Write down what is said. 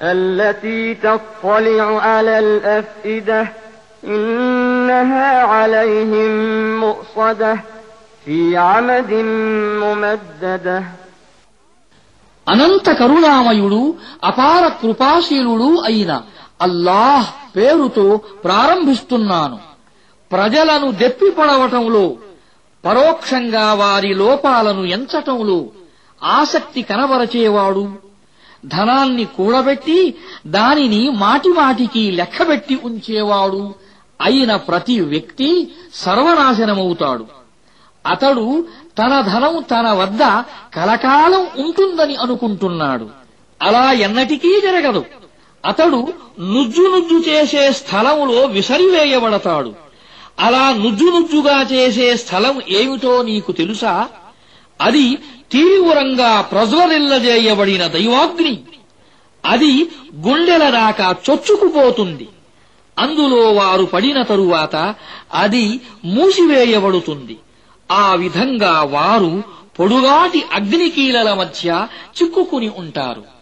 التي تطلع على الأفئدة إنها عليهم مؤصدة في عمد ممدده అనంత కరుణామయుడు అపార కృపాశీలుడు అయిన అల్లాహ్ పేరుతో ప్రారంభిస్తున్నాను ప్రజలను దెప్పిపడవటంలో పరోక్షంగా వారి లోపాలను ఎంచటంలో ఆసక్తి కనబరచేవాడు ధనాన్ని కూడబెట్టి దానిని మాటిమాటికి లెక్కబెట్టి ఉంచేవాడు. అయిన ప్రతి వ్యక్తి సర్వనాశనమవుతాడు. అతడు తన ధనం తన వద్ద కలకాలం ఉంటుందని అనుకుంటున్నాడు. అలా ఎన్నటికీ జరగదు. అతడు నుజ్జు నుజ్జు చేసే స్థలములో విసరివేయబడతాడు. అలా నుజ్జు నుజ్జుగా చేసే స్థలం ఏమిటో నీకు తెలుసా? అది తీవ్రంగా ప్రజ్వరిల్లజేయబడిన దైవాగ్ని. అది గుండెల దాకా చొచ్చుకుపోతుంది. అందులో వారు పడిన తరువాత అది మూసివేయబడుతుంది. ఆ విధంగా వారు పొడుగాటి అగ్నికీలల మధ్య చిక్కుకుని ఉంటారు.